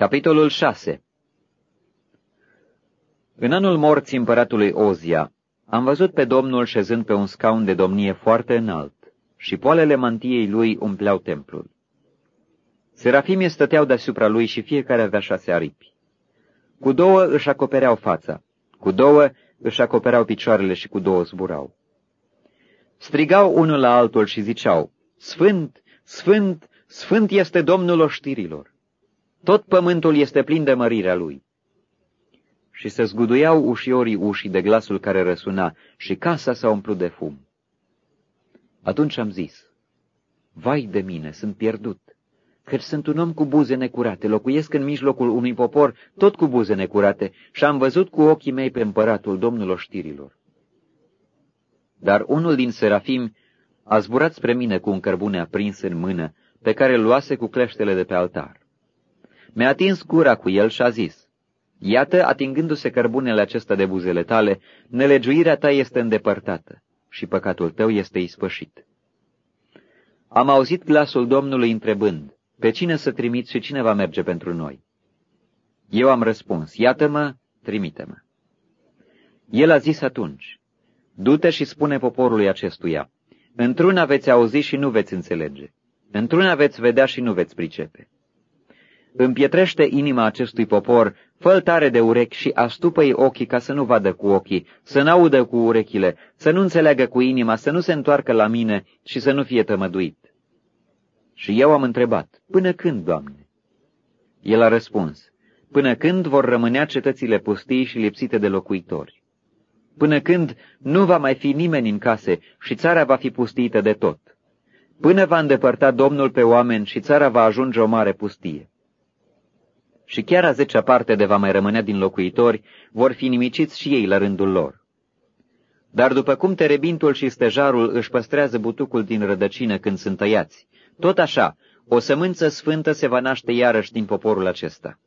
Capitolul 6 În anul morții împăratului Ozia, am văzut pe Domnul șezând pe un scaun de domnie foarte înalt și poalele mantiei lui umpleau templul. Serafimii stăteau deasupra lui și fiecare avea șase aripi. Cu două își acopereau fața, cu două își acopereau picioarele și cu două zburau. Strigau unul la altul și ziceau, Sfânt, Sfânt, Sfânt este Domnul oștirilor. Tot pământul este plin de mărirea lui. Și se zguduiau ușiorii ușii de glasul care răsuna și casa s-a umplut de fum. Atunci am zis, Vai de mine, sunt pierdut, că sunt un om cu buze necurate, locuiesc în mijlocul unui popor tot cu buze necurate și am văzut cu ochii mei pe împăratul domnul oștirilor. Dar unul din serafimi a zburat spre mine cu un cărbune aprins în mână, pe care îl luase cu cleștele de pe altar. Mi-a atins gura cu el și a zis, Iată, atingându-se cărbunele acesta de buzele tale, nelegiuirea ta este îndepărtată și păcatul tău este ispășit. Am auzit glasul Domnului întrebând, pe cine să trimit și cine va merge pentru noi? Eu am răspuns, iată-mă, trimite-mă. El a zis atunci, du-te și spune poporului acestuia, într-una veți auzi și nu veți înțelege, într-una veți vedea și nu veți pricepe. Împietrește inima acestui popor, fă tare de urechi și astupă-i ochii ca să nu vadă cu ochii, să n-audă cu urechile, să nu înțeleagă cu inima, să nu se întoarcă la mine și să nu fie tămăduit. Și eu am întrebat, până când, Doamne? El a răspuns, până când vor rămânea cetățile pustii și lipsite de locuitori? Până când nu va mai fi nimeni în case și țara va fi pustită de tot? Până va îndepărta Domnul pe oameni și țara va ajunge o mare pustie? Și chiar a zecea parte de va mai rămânea din locuitori vor fi nimiciți și ei la rândul lor. Dar după cum terebintul și stejarul își păstrează butucul din rădăcină când sunt tăiați, tot așa, o sămânță sfântă se va naște iarăși din poporul acesta.